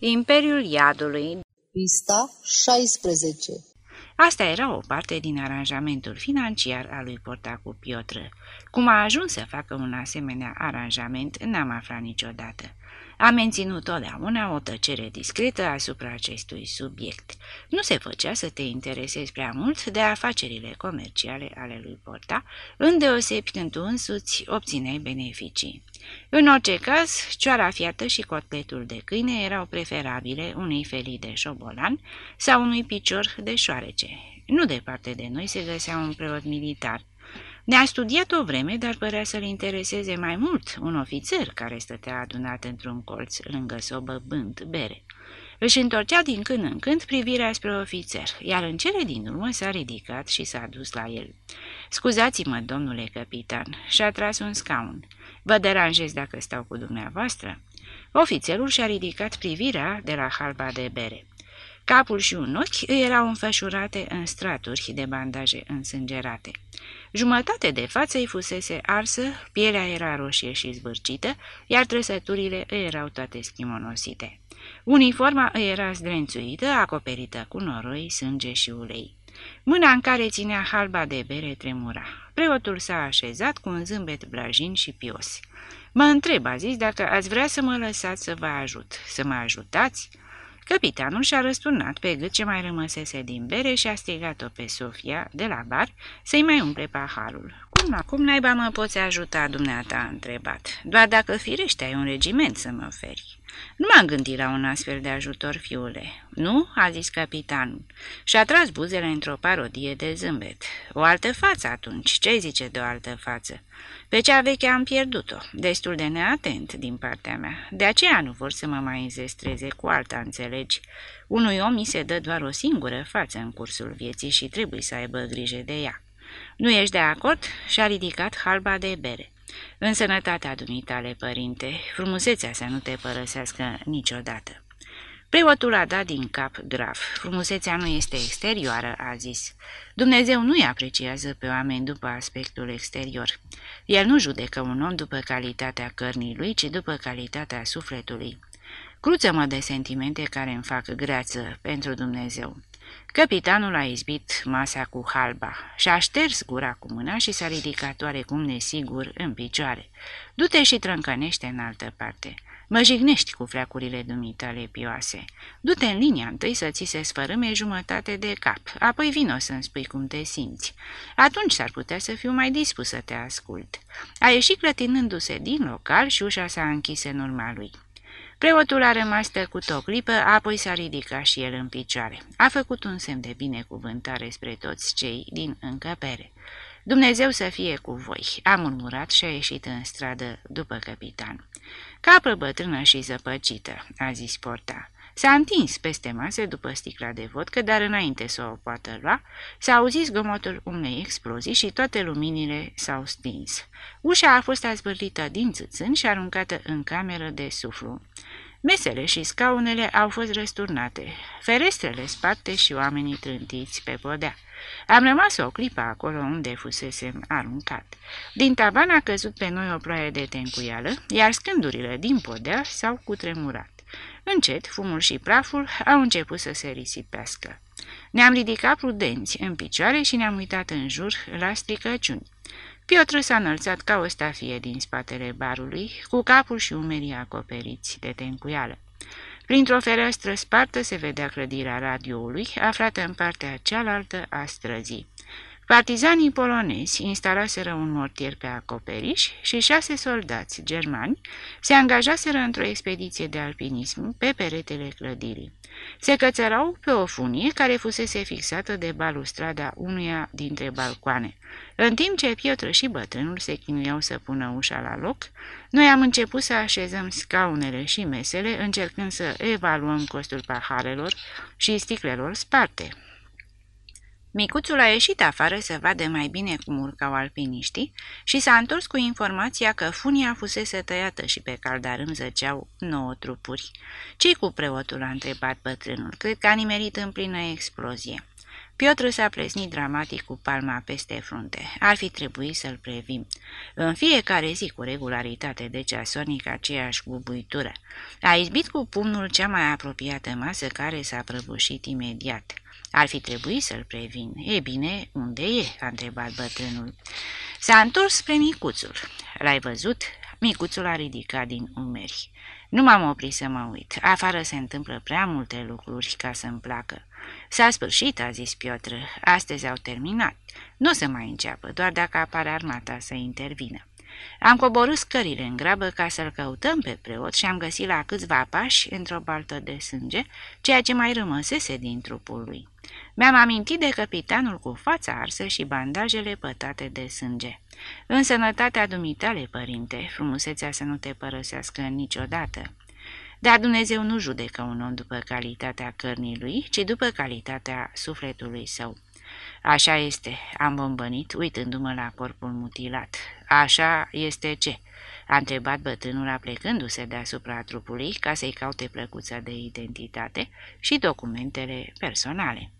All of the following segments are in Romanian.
Imperiul Iadului Pista 16 Asta era o parte din aranjamentul financiar al lui Portacu Piotr. Cum a ajuns să facă un asemenea aranjament, n-am aflat niciodată. A menținut totdeauna o tăcere discretă asupra acestui subiect. Nu se făcea să te interesezi prea mult de afacerile comerciale ale lui Porta, îndeosebi când tu însuți obțineai beneficii. În orice caz, cioara fiartă și cotletul de câine erau preferabile unei felii de șobolan sau unui picior de șoarece. Nu departe de noi se găsea un preot militar, ne-a studiat o vreme, dar părea să-l intereseze mai mult un ofițer care stătea adunat într-un colț lângă sobă bând bere. Își întorcea din când în când privirea spre ofițer, iar în cele din urmă s-a ridicat și s-a dus la el. Scuzați-mă, domnule capitan, și-a tras un scaun. Vă deranjez dacă stau cu dumneavoastră?" Ofițerul și-a ridicat privirea de la halba de bere. Capul și un ochi îi erau înfășurate în straturi de bandaje însângerate. Jumătate de față îi fusese arsă, pielea era roșie și zbârcită, iar trăsăturile îi erau toate schimonosite. Uniforma îi era zdrențuită, acoperită cu noroi, sânge și ulei. Mâna în care ținea halba de bere tremura. Preotul s-a așezat cu un zâmbet blajin și pios. Mă întreb, a zis, dacă ați vrea să mă lăsați să vă ajut, să mă ajutați?" Capitanul și-a răsturnat pe gât ce mai rămăsese din bere și a strigat-o pe Sofia de la bar să-i mai umple paharul. Cum, cum naiba mă poți ajuta, dumneata?" a întrebat. Doar dacă firește ai un regiment să mă oferi." Nu m-am gândit la un astfel de ajutor, fiule." Nu?" a zis capitanul și-a tras buzele într-o parodie de zâmbet. O altă față atunci. Ce zice de o altă față?" Pe cea veche am pierdut-o, destul de neatent din partea mea. De aceea nu vor să mă mai înzestreze cu alta, înțelegi? Unui om mi se dă doar o singură față în cursul vieții și trebuie să aibă grijă de ea. Nu ești de acord?" și-a ridicat halba de bere. În sănătatea dumitale, părinte, frumusețea să nu te părăsească niciodată." Preotul a dat din cap grav. Frumusețea nu este exterioară, a zis. Dumnezeu nu-i apreciază pe oameni după aspectul exterior. El nu judecă un om după calitatea cărnii lui, ci după calitatea sufletului. Cruță-mă de sentimente care îmi fac greață pentru Dumnezeu. Capitanul a izbit masa cu halba și-a șters gura cu mâna și s-a ridicat oarecum nesigur în picioare. Du-te și trâncănește în altă parte. Mă jignești cu fleacurile dumitale pioase. Du-te în linia întâi să ți se sfărâme jumătate de cap, apoi vino să-mi spui cum te simți. Atunci s-ar putea să fiu mai dispus să te ascult. A ieșit clătinându-se din local și ușa s-a închis în urma lui. Preotul a rămas tăcut o clipă, apoi s-a ridicat și el în picioare. A făcut un semn de binecuvântare spre toți cei din încăpere. Dumnezeu să fie cu voi, a murmurat și a ieșit în stradă după capitan. Capră bătrână și zăpăcită, a zis Porta. S-a întins peste masă după sticla de vodcă, dar înainte să o poată lua, s-a auzit zgomotul unei explozii și toate luminile s-au stins. Ușa a fost azvârlită din țâțân și aruncată în cameră de suflu. Mesele și scaunele au fost răsturnate, ferestrele sparte și oamenii trântiți pe podea. Am rămas o clipă acolo unde fusesem aruncat. Din tavan a căzut pe noi o ploaie de tencuială, iar scândurile din podea s-au cutremurat. Încet, fumul și praful au început să se risipească. Ne-am ridicat prudenți în picioare și ne-am uitat în jur la stricăciuni. Piotr s-a înălțat ca o stafie din spatele barului, cu capul și umerii acoperiți de tencuială. Printr-o fereastră spartă se vedea clădirea radioului, aflată în partea cealaltă a străzii. Partizanii polonezi instalaseră un mortier pe acoperiș și șase soldați germani se angajaseră într-o expediție de alpinism pe peretele clădirii. Se cățărau pe o funie care fusese fixată de balustrada unuia dintre balcoane. În timp ce Piotr și bătrânul se chinuiau să pună ușa la loc, noi am început să așezăm scaunele și mesele, încercând să evaluăm costul paharelor și sticlelor sparte. Micuțul a ieșit afară să vadă mai bine cum urcau alpiniștii și s-a întors cu informația că funia fusese tăiată și pe caldarâm zăceau nouă trupuri. Ce-i cu preotul?" a întrebat bătrânul. Cred că a nimerit în plină explozie." Piotr s-a plesnit dramatic cu palma peste frunte. Ar fi trebuit să-l previm. În fiecare zi, cu regularitate de ceasornic, aceeași bubuitură. A izbit cu pumnul cea mai apropiată masă care s-a prăbușit imediat. Ar fi trebuit să-l previn. E bine, unde e?" a întrebat bătrânul. S-a întors spre micuțul. L-ai văzut?" Micuțul a ridicat din umeri. Nu m-am oprit să mă uit. Afară se întâmplă prea multe lucruri ca să-mi placă. S-a sfârșit, a zis Piotr. Astăzi au terminat. Nu o să mai înceapă, doar dacă apare armata să intervină. Am coborât scările în grabă ca să-l căutăm pe preot și am găsit la câțiva pași, într-o baltă de sânge, ceea ce mai rămăsese din trupul lui. Mi-am amintit de capitanul cu fața arsă și bandajele pătate de sânge. În sănătatea dumitale, părinte, frumusețea să nu te părăsească niciodată. Dar Dumnezeu nu judecă un om după calitatea cărnii lui, ci după calitatea sufletului său. Așa este, am bombănit, uitându-mă la corpul mutilat. Așa este ce? A întrebat bătrânul aplecându-se deasupra trupului ca să-i caute plăcuța de identitate și documentele personale.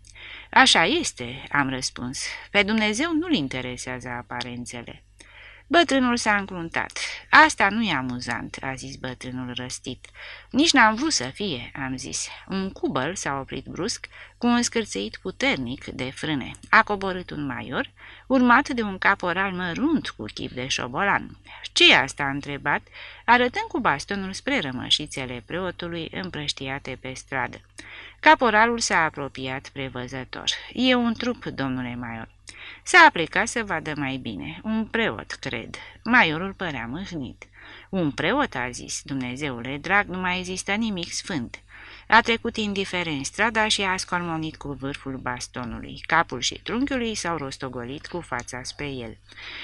Așa este, am răspuns. Pe Dumnezeu nu-l interesează aparențele. Bătrânul s-a încruntat. Asta nu e amuzant, a zis bătrânul răstit. Nici n-am vrut să fie, am zis. Un cubăl s-a oprit brusc cu un scârțăit puternic de frâne. A coborât un maior, urmat de un caporal mărunt cu chip de șobolan. ce asta?" a întrebat, arătând cu bastonul spre rămășițele preotului împrăștiate pe stradă. Caporalul s-a apropiat prevăzător. E un trup, domnule Maior. S-a aplicat să vadă mai bine. Un preot, cred. Maiorul părea mâhnit. Un preot, a zis, Dumnezeule drag, nu mai există nimic sfânt. A trecut indiferent strada și a scormonit cu vârful bastonului. Capul și trunchiul s-au rostogolit cu fața spre el.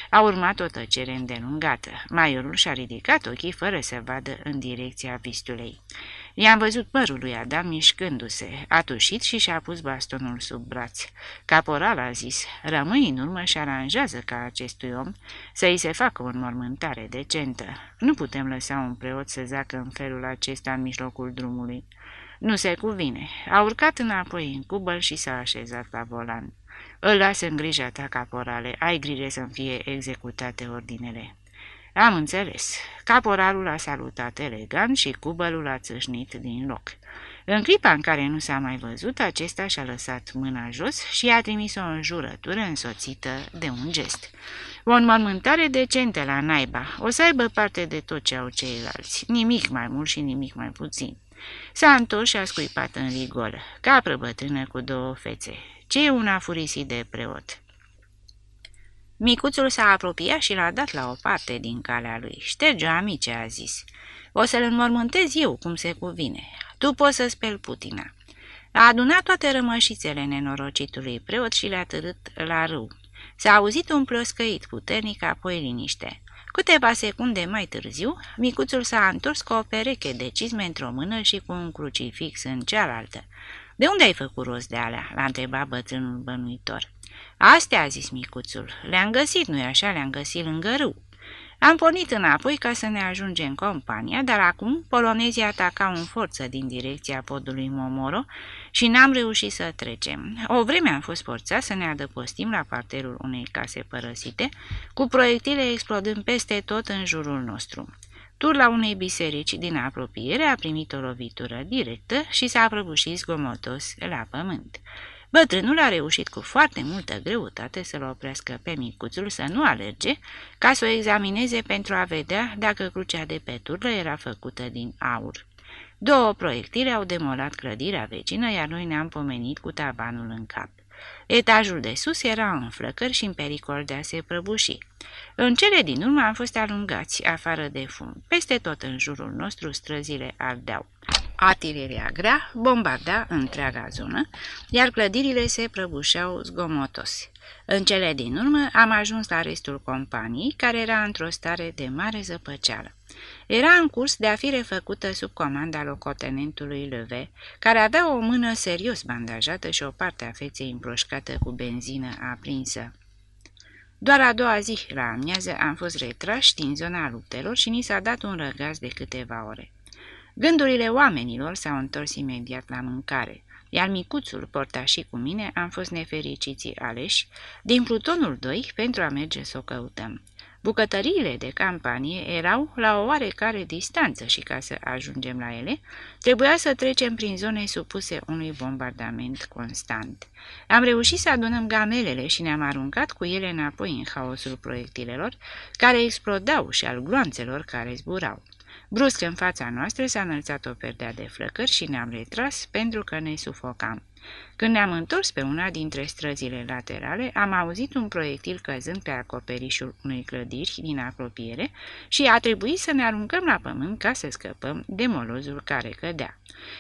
A urmat o tăcere îndelungată. Maiorul și-a ridicat ochii fără să vadă în direcția vistulei. I-am văzut părul lui Adam mișcându-se. A tușit și și-a pus bastonul sub braț. Caporal a zis, rămâi în urmă și aranjează ca acestui om să-i se facă o înmormântare decentă. Nu putem lăsa un preot să zacă în felul acesta în mijlocul drumului. Nu se cuvine. A urcat înapoi în cubăl și s-a așezat la volan. Îl las în grija ta, caporale. Ai grijă să-mi fie executate ordinele. Am înțeles. Caporalul a salutat elegant și cubălul a țâșnit din loc. În clipa în care nu s-a mai văzut, acesta și-a lăsat mâna jos și a trimis o înjurătură însoțită de un gest. O înmormântare decentă la naiba. O să aibă parte de tot ce au ceilalți. Nimic mai mult și nimic mai puțin. S-a întors și a scuipat în rigolă, capră bătrână cu două fețe. Ce e una furisit de preot? Micuțul s-a apropiat și l-a dat la o parte din calea lui. Șterge-o, amice, a zis. O să-l înmormântez eu, cum se cuvine. Tu poți să speli putina. A adunat toate rămășițele nenorocitului preot și le-a târât la râu. S-a auzit un ploscăit puternic, apoi liniște. Câteva secunde mai târziu, micuțul s-a întors cu o pereche de cizme într-o mână și cu un crucifix în cealaltă. De unde ai făcut rost de alea?" l-a întrebat bătrânul bănuitor. Astea, a zis micuțul, le-am găsit, nu-i așa, le-am găsit lângă râu. Am pornit înapoi ca să ne ajungem compania, dar acum polonezii atacau în forță din direcția podului Momoro și n-am reușit să trecem. O vreme am fost forțați să ne adăpostim la parterul unei case părăsite, cu proiectile explodând peste tot în jurul nostru. Tur la unei biserici din apropiere a primit o lovitură directă și s-a prăbușit zgomotos la pământ. Bătrânul a reușit cu foarte multă greutate să-l oprească pe micuțul să nu alerge, ca să o examineze pentru a vedea dacă crucea de pe turlă era făcută din aur. Două proiectile au demolat clădirea vecină, iar noi ne-am pomenit cu tavanul în cap. Etajul de sus era în flăcări și în pericol de a se prăbuși. În cele din urmă am fost alungați, afară de fum. Peste tot în jurul nostru străzile ardeau. Artileria grea bombarda întreaga zonă, iar clădirile se prăbușeau zgomotos. În cele din urmă am ajuns la restul companiei, care era într-o stare de mare zăpăceală. Era în curs de a fi refăcută sub comanda locotenentului Leve, care avea o mână serios bandajată și o parte a feței împroșcată cu benzină aprinsă. Doar a doua zi, la amiază, am fost retrași din zona luptelor și ni s-a dat un răgaz de câteva ore. Gândurile oamenilor s-au întors imediat la mâncare. iar micuțul, Porta și cu mine, am fost nefericiții aleși din plutonul 2 pentru a merge să o căutăm. Bucătăriile de campanie erau la o oarecare distanță și ca să ajungem la ele, trebuia să trecem prin zone supuse unui bombardament constant. Am reușit să adunăm gamelele și ne-am aruncat cu ele înapoi în haosul proiectilelor, care explodau și al gloanțelor care zburau. Brusc în fața noastră s-a înălțat o perdea de flăcări și ne-am retras pentru că ne sufocam. Când ne-am întors pe una dintre străzile laterale, am auzit un proiectil căzând pe acoperișul unei clădiri din apropiere și a trebuit să ne aruncăm la pământ ca să scăpăm de molozul care cădea.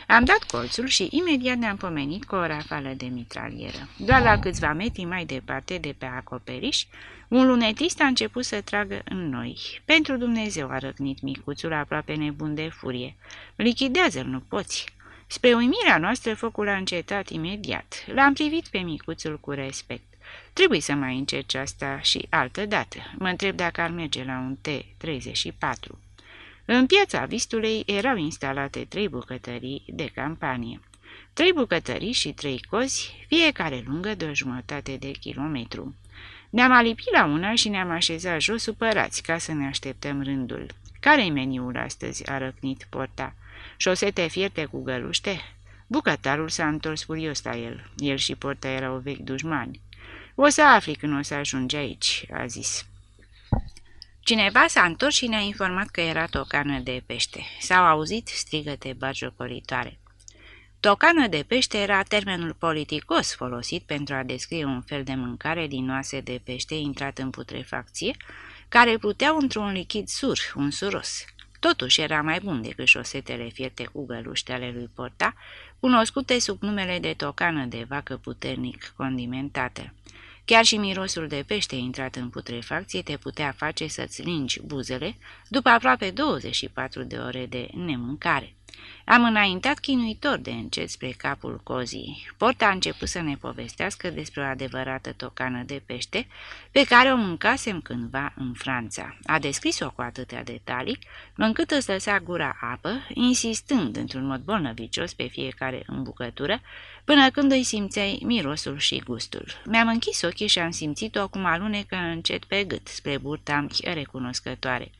Am dat colțul și imediat ne-am pomenit cu o rafală de mitralieră. Doar la câțiva metri mai departe de pe acoperiș, un lunetist a început să tragă în noi. Pentru Dumnezeu a răcnit micuțul aproape nebun de furie. Lichidează-l, nu poți! Spre uimirea noastră, focul a încetat imediat. L-am privit pe micuțul cu respect. Trebuie să mai încerci asta și altă dată. Mă întreb dacă ar merge la un T-34. În piața Vistulei erau instalate trei bucătării de campanie. Trei bucătării și trei cozi, fiecare lungă de o jumătate de kilometru. Ne-am alipit la una și ne-am așezat jos supărați ca să ne așteptăm rândul. Care-i meniul astăzi?" a răcnit porta. Șosete fierte cu găluște? Bucătarul s-a întors furios la el. El și porta erau vechi dușmani. O să afli când o să ajungi aici, a zis. Cineva s-a întors și ne-a informat că era tocană de pește. S-au auzit strigăte bagiocoritoare. Tocană de pește era termenul politicos folosit pentru a descrie un fel de mâncare din oase de pește intrat în putrefacție, care pluteau într-un lichid sur, un suros. Totuși era mai bun decât șosetele fierte cu găluște ale lui Porta, cunoscute sub numele de tocană de vacă puternic condimentată. Chiar și mirosul de pește intrat în putrefacție te putea face să-ți lingi buzele după aproape 24 de ore de nemâncare. Am înaintat chinuitor de încet spre capul cozii. Porta a început să ne povestească despre o adevărată tocană de pește pe care o mâncasem cândva în Franța. A descris-o cu atâtea detalii, încât îți lăsa gura apă, insistând într-un mod bolnăvicios pe fiecare îmbucătură, până când îi simțeai mirosul și gustul. Mi-am închis ochii și am simțit-o cum alunecă încet pe gât, spre burta recunoscătoare.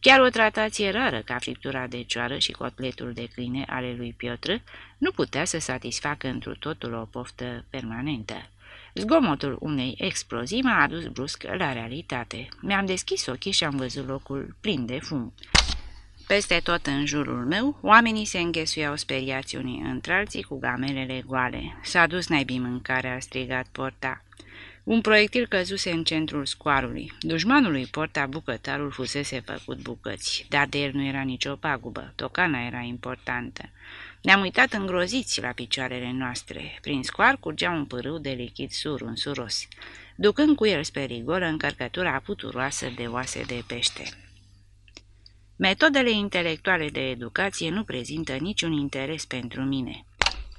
Chiar o tratație rară ca friptura de cioară și cotletul de câine ale lui Piotr nu putea să satisfacă întru totul o poftă permanentă. Zgomotul unei explozii m-a adus brusc la realitate. Mi-am deschis ochii și am văzut locul plin de fum. Peste tot în jurul meu, oamenii se înghesuiau speriați unii între alții cu gamelele goale. S-a dus naibii mâncarea, a strigat porta. Un proiectil căzuse în centrul scoarului. Dușmanului porta bucătarul fusese făcut bucăți, dar de el nu era nicio pagubă. Tocana era importantă. Ne-am uitat îngroziți la picioarele noastre. Prin scoar curgea un pârâu de lichid sur, un suros, ducând cu el spre rigolă încărcătura puturoasă de oase de pește. Metodele intelectuale de educație nu prezintă niciun interes pentru mine.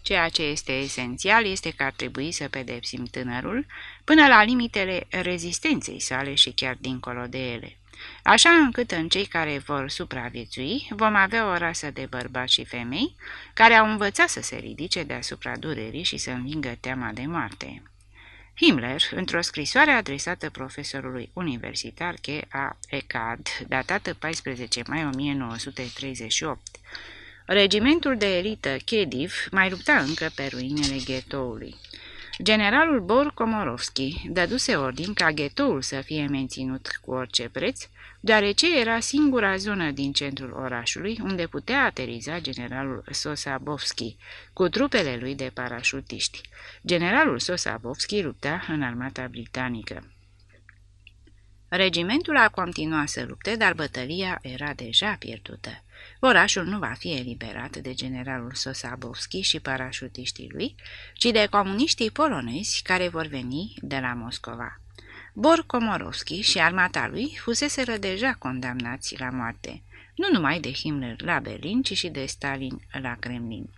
Ceea ce este esențial este că ar trebui să pedepsim tânărul până la limitele rezistenței sale și chiar dincolo de ele. Așa încât în cei care vor supraviețui vom avea o rasă de bărbați și femei care au învățat să se ridice deasupra durerii și să învingă teama de moarte. Himmler, într-o scrisoare adresată profesorului universitar K.A. Ecard, datată 14 mai 1938, Regimentul de elită Khediv mai lupta încă pe ruinele ghetoului. Generalul Bor Komorovski dăduse ordin ca ghetoul să fie menținut cu orice preț, deoarece era singura zonă din centrul orașului unde putea ateriza generalul Sosabovski cu trupele lui de parașutiști. Generalul Sosabovski lupta în armata britanică. Regimentul a continuat să lupte, dar bătălia era deja pierdută. Orașul nu va fi eliberat de generalul Sosabovski și parașutiștii lui, ci de comuniștii polonezi care vor veni de la Moscova. Bor Komorovski și armata lui fuseseră deja condamnați la moarte, nu numai de Himmler la Berlin, ci și de Stalin la Kremlin.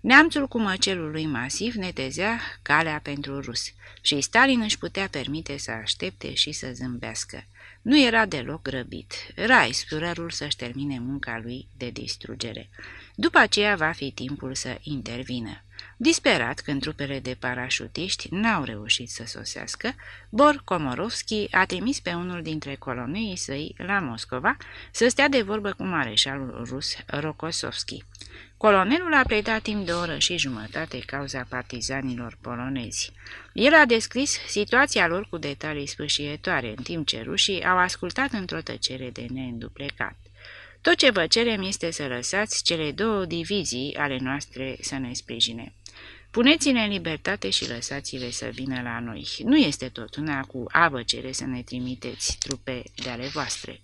Neamțul cu măcelul lui masiv netezea calea pentru rus și Stalin își putea permite să aștepte și să zâmbească. Nu era deloc grăbit. Era explorerul să-și termine munca lui de distrugere. După aceea va fi timpul să intervină. Disperat când trupele de parașutiști n-au reușit să sosească, Bor Komorovski a trimis pe unul dintre coloneii săi la Moscova să stea de vorbă cu mareșalul rus Rokosovski. Colonelul a predat timp de o oră și jumătate cauza partizanilor polonezi. El a descris situația lor cu detalii sfâșietoare, în timp ce rușii au ascultat într-o tăcere de neînduplecat. Tot ce vă cerem este să lăsați cele două divizii ale noastre să ne sprijine. Puneți-ne în libertate și lăsați-le să vină la noi. Nu este tot una cu a vă cere să ne trimiteți trupe de ale voastre.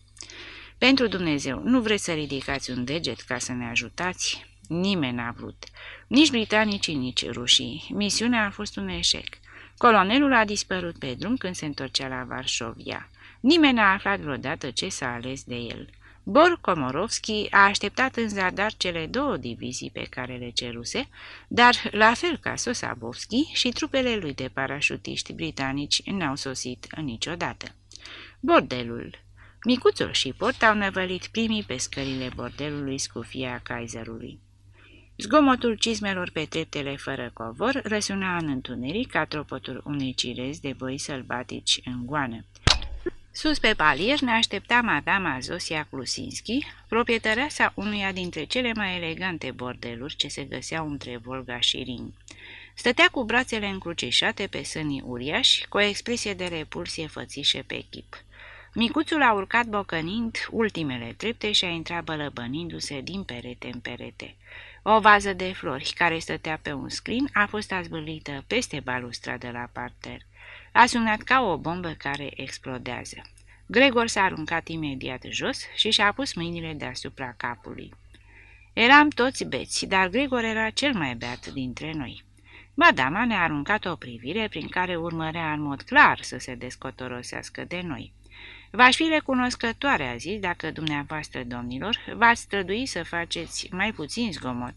Pentru Dumnezeu, nu vreți să ridicați un deget ca să ne ajutați? Nimeni n-a vrut. Nici britanicii, nici rușii. Misiunea a fost un eșec. Colonelul a dispărut pe drum când se întorcea la Varșovia. Nimeni n-a aflat vreodată ce s-a ales de el. Bor Komorovski a așteptat în zadar cele două divizii pe care le ceruse, dar, la fel ca Sosabovski, și trupele lui de parașutiști britanici n-au sosit niciodată. Bordelul Micuțul și Port au năvălit primii pe scările bordelului scufia Kaiserului. Zgomotul cizmelor pe treptele fără covor răsuna în întuneric ca tropotul unei cirezi de voi sălbatici în goană. Sus pe palier ne aștepta madama Zosia Klusinski, proprietăreasa unuia dintre cele mai elegante bordeluri ce se găseau între Volga și Rin. Stătea cu brațele încrucișate pe sânii uriași, cu o expresie de repulsie fățișe pe chip. Micuțul a urcat bocănind ultimele trepte și a intrat bălăbănindu-se din perete în perete. O vază de flori care stătea pe un sclin a fost azvârlită peste balustradă la parter. A sunat ca o bombă care explodează. Gregor s-a aruncat imediat jos și și-a pus mâinile deasupra capului. Eram toți beți, dar Gregor era cel mai beat dintre noi. Madama ne-a aruncat o privire prin care urmărea în mod clar să se descotorosească de noi. V-aș fi recunoscătoare, a zis, dacă dumneavoastră, domnilor, v-ați strădui să faceți mai puțin zgomot.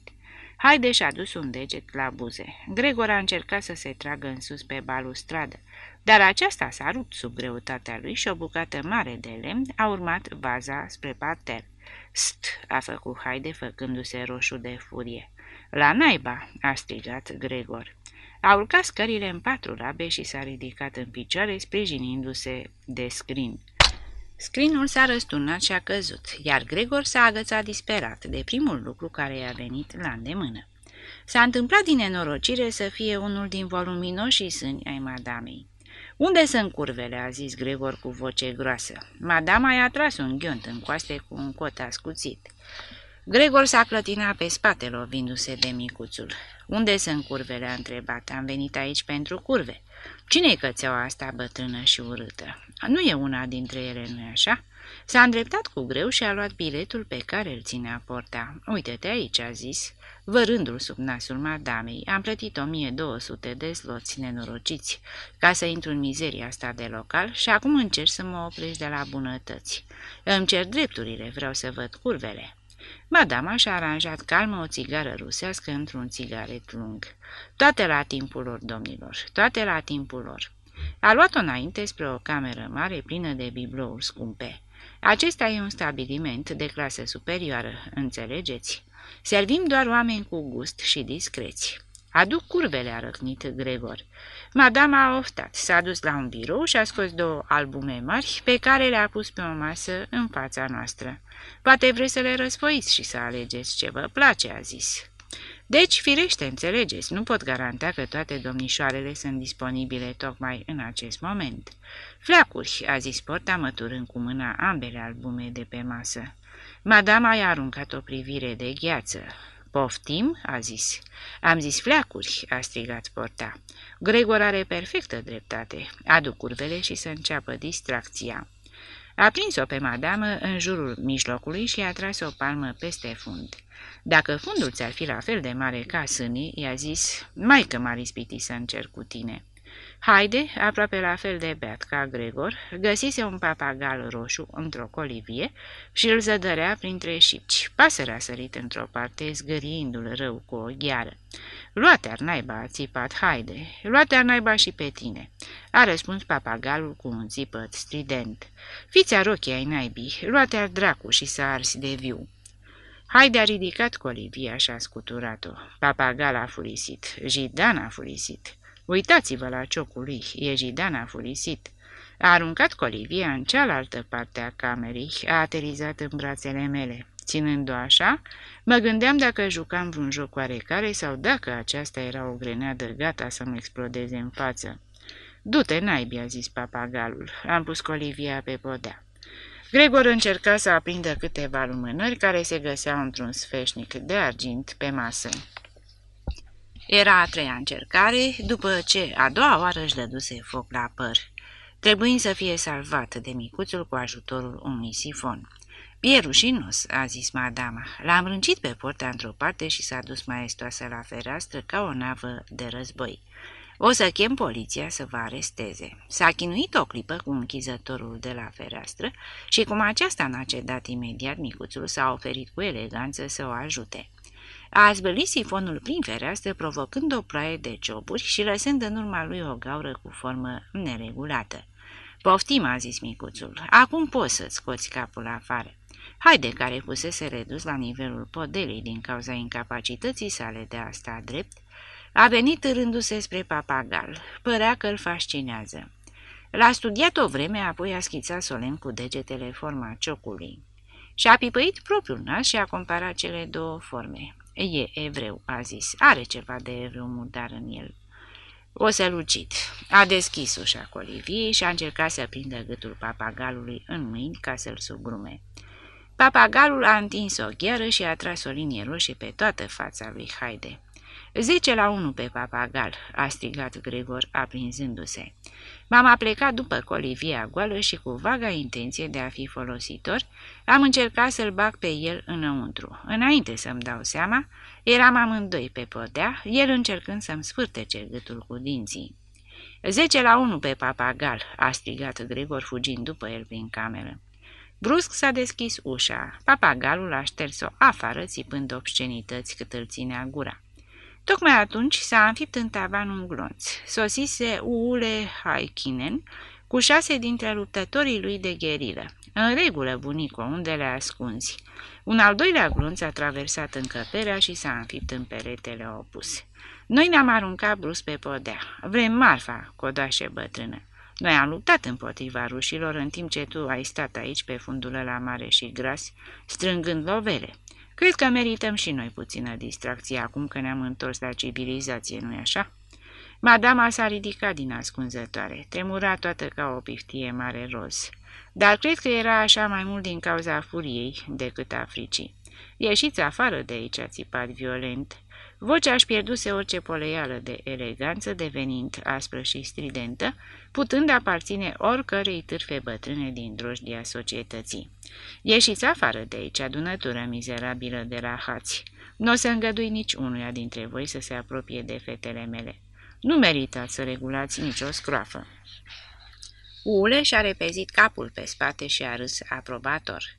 Haide și-a dus un deget la buze. Gregor a încercat să se tragă în sus pe balustradă, dar aceasta s-a rupt sub greutatea lui și o bucată mare de lemn a urmat vaza spre parter. St, a făcut Haide făcându-se roșu de furie. La naiba, a strigat Gregor. A urcat scările în patru rabe și s-a ridicat în picioare, sprijinindu-se de scrin. Scrinul s-a răsturnat și a căzut, iar Gregor s-a agățat disperat de primul lucru care i-a venit la îndemână. S-a întâmplat din nenorocire să fie unul din voluminoșii sâni ai madamei. Unde sunt curvele?" a zis Gregor cu voce groasă. Madama i-a tras un ghiont în coaste cu un cot ascuțit. Gregor s-a clătinat pe spate lovindu-se de micuțul. Unde sunt curvele?" a întrebat. Am venit aici pentru curve." Cine-i cățeaua asta bătrână și urâtă? Nu e una dintre ele, nu-i așa?" S-a îndreptat cu greu și a luat biletul pe care îl ținea porta. Uite-te aici," a zis, vărându-l sub nasul madamei. Am plătit 1200 de sloți nenorociți ca să intru în mizeria asta de local și acum încerc să mă oprești de la bunătăți. Îmi cer drepturile, vreau să văd curvele." Madama și-a aranjat calmă o țigară rusească într-un țigaret lung. Toate la timpul lor, domnilor, toate la timpul lor. A luat-o înainte spre o cameră mare plină de biblouri scumpe. Acesta e un stabiliment de clasă superioară, înțelegeți? Servim doar oameni cu gust și discreți. Aduc curvele, a răcnit Gregor. Madama a oftat, s-a dus la un birou și a scos două albume mari pe care le-a pus pe o masă în fața noastră. Poate vreți să le răsfoiți și să alegeți ce vă place, a zis. Deci, firește, înțelegeți, nu pot garanta că toate domnișoarele sunt disponibile tocmai în acest moment. Fleacuri, a zis porta măturând cu mâna ambele albume de pe masă. Madama i-a aruncat o privire de gheață. Poftim?" a zis. Am zis fleacuri," a strigat porta. Gregor are perfectă dreptate. Aduc curvele și să înceapă distracția. A prins-o pe madamă în jurul mijlocului și a tras o palmă peste fund. Dacă fundul ți-ar fi la fel de mare ca sânii, i-a zis, mai că m-ar ispiti să încerc cu tine. Haide, aproape la fel de beat ca Gregor, găsise un papagal roșu într-o colivie și îl zădărea printre șipci. Pasărea a sărit într-o parte, zgâriindu-l rău cu o gheară. Luate-ar naiba, a țipat Haide, luate-ar naiba și pe tine, a răspuns papagalul cu un țipăt strident. Fiți rochii ai naibii, luate-ar dracu și să arsi de viu. Haide a ridicat colivia și a scuturat-o. Papagal a furisit, Jidan a furisit. Uitați-vă la ciocul lui, e Jidan furisit. A aruncat colivia în cealaltă parte a camerei, a aterizat în brațele mele. Ținând-o așa, mă gândeam dacă jucam vreun joc oarecare sau dacă aceasta era o grenadă gata să-mi explodeze în față. Du-te, naibii, a zis papagalul. Am pus colivia pe podea. Gregor încerca să aprindă câteva lumânări care se găseau într-un sfeșnic de argint pe masă. Era a treia încercare, după ce a doua oară își dăduse foc la păr, trebuind să fie salvat de micuțul cu ajutorul unui sifon. E rușinos," a zis madama. L-am râncit pe porta într-o parte și s-a dus maestoasă la fereastră ca o navă de război. O să chem poliția să vă aresteze." S-a chinuit o clipă cu închizătorul de la fereastră și cum aceasta n-a cedat imediat, micuțul s-a oferit cu eleganță să o ajute. A zbălit sifonul prin fereastră, provocând o ploaie de cioburi și lăsând în urma lui o gaură cu formă neregulată. Poftim, a zis micuțul, acum poți să-ți scoți capul afară. Haide, care fusese redus la nivelul podelei din cauza incapacității sale de a sta drept, a venit rându-se spre papagal. Părea că îl fascinează. L-a studiat o vreme, apoi a schițat solemn cu degetele forma ciocului. Și-a pipăit propriul nas și a comparat cele două forme. E evreu, a zis. Are ceva de evreu murdar în el. O să lucit. A deschis ușa coliviei și a încercat să prindă gâtul papagalului în mâini ca să-l sugrume. Papagalul a întins o gheară și a tras o linie roșie pe toată fața lui Haide. Zece la unu pe papagal, a strigat Gregor, aprinzându-se. M-am plecat după colivia goală și cu vaga intenție de a fi folositor, am încercat să-l bag pe el înăuntru. Înainte să-mi dau seama, eram amândoi pe podea, el încercând să-mi sfârtece gâtul cu dinții. Zece la unu pe papagal, a strigat Gregor fugind după el prin cameră. Brusc s-a deschis ușa. Papagalul a șters-o afară, țipând obscenități cât îl ținea gura. Tocmai atunci s-a înfipt în tavan un glonț. Sosise Uule Haikinen cu șase dintre luptătorii lui de gherilă. În regulă, bunico, unde le ascunzi? Un al doilea glonț a traversat încăperea și s-a înfipt în peretele opus. Noi ne-am aruncat brusc pe podea. Vrem marfa, codașe bătrână. Noi am luptat împotriva rușilor în timp ce tu ai stat aici pe fundul la mare și gras, strângând lovele. Cred că merităm și noi puțină distracție acum că ne-am întors la civilizație, nu-i așa? Madama s-a ridicat din ascunzătoare, tremura toată ca o piftie mare roz. Dar cred că era așa mai mult din cauza furiei decât a fricii. Ieșiți afară de aici, a țipat violent. Vocea își pierduse orice poleială de eleganță, devenind aspră și stridentă, putând aparține oricărei târfe bătrâne din drojdia societății. Ieșiți afară de aici, adunătură mizerabilă de la hați. Nu o să îngădui nici unuia dintre voi să se apropie de fetele mele. Nu meritați să regulați nicio scroafă. Ule și-a repezit capul pe spate și a râs aprobator.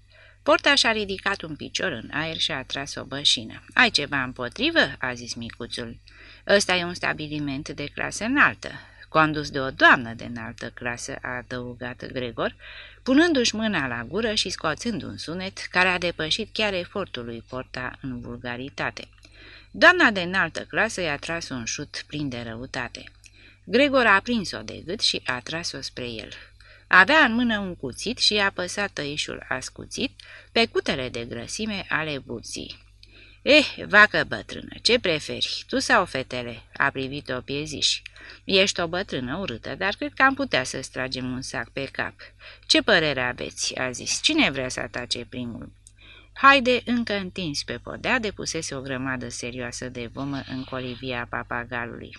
Porta și-a ridicat un picior în aer și a tras o bășină. Ai ceva împotrivă?" a zis micuțul. Ăsta e un stabiliment de clasă înaltă condus de o doamnă de înaltă clasă, a adăugat Gregor, punându-și mâna la gură și scoțând un sunet care a depășit chiar efortul lui Porta în vulgaritate. Doamna de înaltă clasă i-a tras un șut plin de răutate. Gregor a prins-o de gât și a tras-o spre el. Avea în mână un cuțit și i-a păsat tăișul ascuțit pe cutele de grăsime ale buții. Eh, vacă bătrână, ce preferi, tu sau fetele?" a privit-o pieziș. Ești o bătrână urâtă, dar cred că am putea să-ți tragem un sac pe cap. Ce părere aveți?" a zis. Cine vrea să atace primul?" Haide, încă întins pe podea, depusese o grămadă serioasă de vomă în colivia papagalului.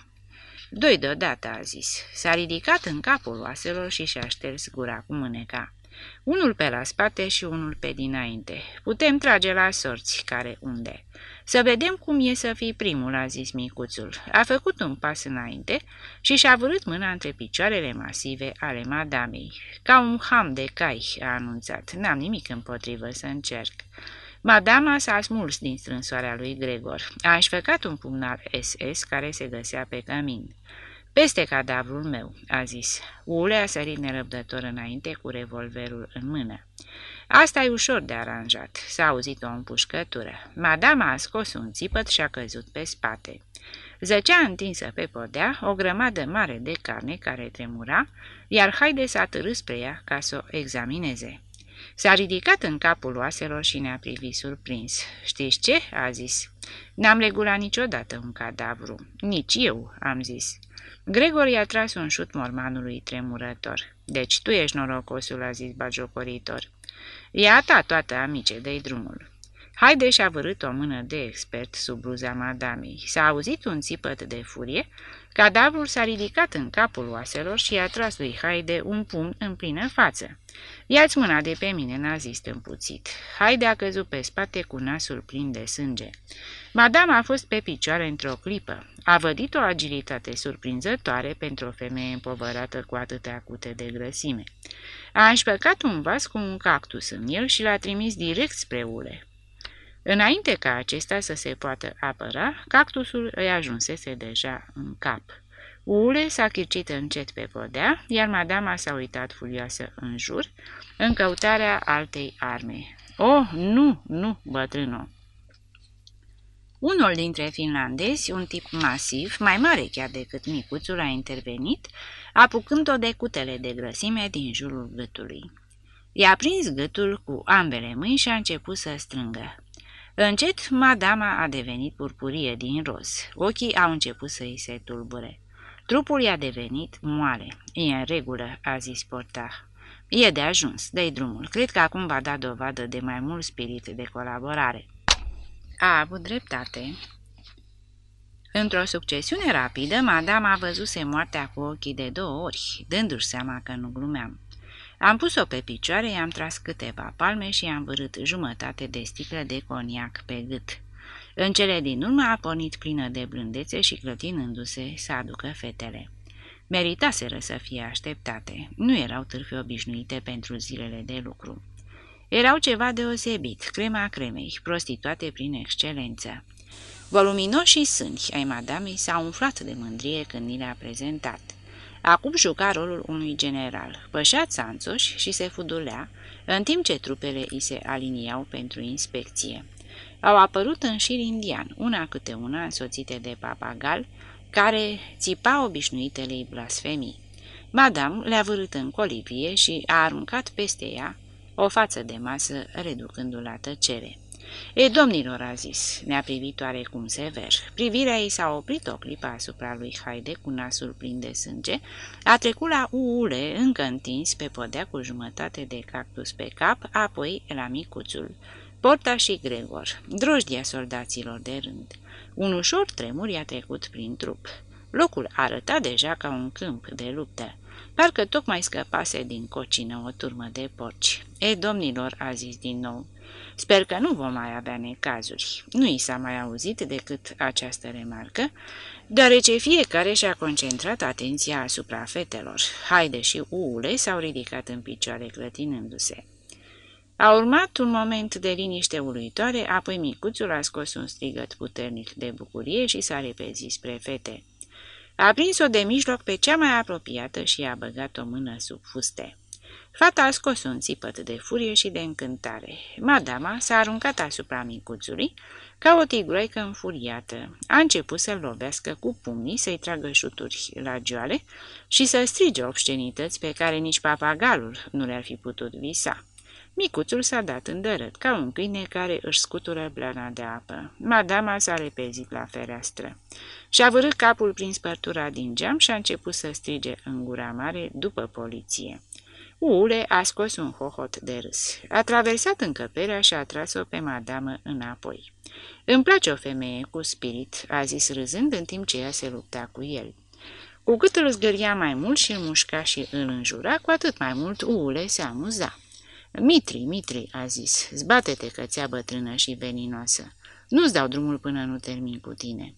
Doi deodată, a zis. S-a ridicat în capul oaselor și și-a șters gura cu mâneca. Unul pe la spate și unul pe dinainte. Putem trage la sorți, care unde. Să vedem cum e să fii primul, a zis micuțul. A făcut un pas înainte și și-a vărât mâna între picioarele masive ale madamei. Ca un ham de cai, a anunțat. N-am nimic împotrivă să încerc. Madama s-a smuls din strânsoarea lui Gregor. A înșfăcat un pumnar SS care se găsea pe cămin. Peste cadavrul meu, a zis. Ule a sărit nerăbdător înainte cu revolverul în mână. Asta e ușor de aranjat, s-a auzit o împușcătură. Madama a scos un țipăt și a căzut pe spate. Zăcea întinsă pe podea o grămadă mare de carne care tremura, iar Haide s-a târât spre ea ca să o examineze. S-a ridicat în capul oaselor și ne-a privit surprins. Știți ce?" a zis. N-am regulat niciodată un cadavru." Nici eu," am zis. Gregor i-a tras un șut mormanului tremurător. Deci tu ești norocosul," a zis bagiocoritor. E a ta toată, amice, dă drumul." Haide și-a vărât o mână de expert sub bluza madamei. S-a auzit un țipăt de furie, cadavrul s-a ridicat în capul oaselor și i-a tras lui Haide un pumn în plină față. Ia-ți mâna de pe mine, n-a zis împuțit. Haide a căzut pe spate cu nasul plin de sânge. Madame a fost pe picioare într-o clipă. A vădit o agilitate surprinzătoare pentru o femeie împovărată cu atâtea cute de grăsime. A înșpăcat un vas cu un cactus în el și l-a trimis direct spre ule. Înainte ca acesta să se poată apăra, cactusul îi ajunsese deja în cap. Ule s-a chircit încet pe podea, iar madama s-a uitat furioasă în jur, în căutarea altei arme. Oh, nu, nu, bătrână! Unul dintre finlandezi, un tip masiv, mai mare chiar decât micuțul, a intervenit, apucând-o de cutele de grăsime din jurul gâtului. I-a prins gâtul cu ambele mâini și a început să strângă. Încet, madama a devenit purpurie din roz. Ochii au început să îi se tulbure. Trupul i-a devenit moale. E în regulă, a zis Portah. E de ajuns, dă drumul. Cred că acum va da dovadă de mai mult spirit de colaborare. A avut dreptate. Într-o succesiune rapidă, madama a văzuse moartea cu ochii de două ori, dându-și seama că nu glumeam. Am pus-o pe picioare, i-am tras câteva palme și i-am vărât jumătate de sticlă de coniac pe gât. În cele din urmă a pornit plină de blândețe și clătinându-se să aducă fetele. Meritaseră să fie așteptate, nu erau târfi obișnuite pentru zilele de lucru. Erau ceva deosebit, crema cremei, prostituate prin excelență. Voluminoși sâni ai madamei s-au umflat de mândrie când ni le-a prezentat. Acum juca rolul unui general, pășea țanțoși și se fudulea, în timp ce trupele îi se aliniau pentru inspecție. Au apărut în șir indian, una câte una însoțite de papagal, care țipa obișnuitele blasfemii. Madame le-a vârât în colivie și a aruncat peste ea o față de masă, reducându-l la tăcere. E, domnilor, a zis, ne-a privit oarecum sever. Privirea ei s-a oprit o clipă asupra lui Haide cu nasul plin de sânge, a trecut la uule încă întins pe podea cu jumătate de cactus pe cap, apoi la micuțul. Porta și Gregor, drojdia soldaților de rând. Un ușor tremur i-a trecut prin trup. Locul arăta deja ca un câmp de luptă. Parcă tocmai scăpase din cocină o turmă de porci. E, domnilor, a zis din nou, sper că nu vom mai avea necazuri. Nu i s-a mai auzit decât această remarcă, deoarece fiecare și-a concentrat atenția asupra fetelor. Haide și uule s-au ridicat în picioare clătinându-se. A urmat un moment de liniște uluitoare, apoi micuțul a scos un strigăt puternic de bucurie și s-a repezit spre fete. A prins-o de mijloc pe cea mai apropiată și a băgat o mână sub fuste. Fata a scos un țipăt de furie și de încântare. Madama s-a aruncat asupra micuțului ca o tigroică înfuriată. A început să-l lovească cu pumnii, să-i tragă șuturi la joale și să strige obscenități pe care nici papagalul nu le-ar fi putut visa. Micuțul s-a dat îndărât, ca un câine care își scutură blana de apă. Madama s-a repezit la fereastră. Și-a vărât capul prin spărtura din geam și a început să strige în gura mare după poliție. Uule a scos un hohot de râs. A traversat încăperea și a tras-o pe madamă înapoi. Îmi place o femeie cu spirit," a zis râzând în timp ce ea se lupta cu el. Cu cât îl zgâria mai mult și îl mușca și îl înjura, cu atât mai mult Uule se amuza. Mitri, Mitri," a zis, zbate-te cățea bătrână și veninoasă. Nu-ți dau drumul până nu termin cu tine."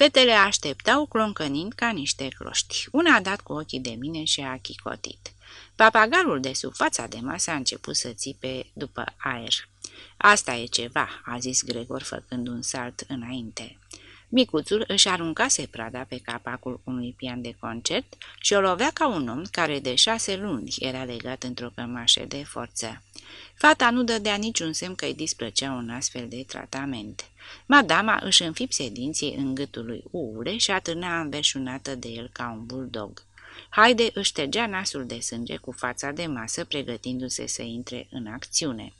Fetele așteptau cloncănind ca niște cloști. Una a dat cu ochii de mine și a chicotit. Papagalul de sub fața de masă a început să țipe după aer. Asta e ceva," a zis Gregor făcând un salt înainte. Micuțul își aruncase prada pe capacul unui pian de concert și o lovea ca un om care de șase luni era legat într-o cămașă de forță. Fata nu dădea niciun semn că îi displăcea un astfel de tratament. Madama își înfipse dinții în gâtul lui Uule și atârnea înverșunată de el ca un buldog. Haide își ștergea nasul de sânge cu fața de masă, pregătindu-se să intre în acțiune.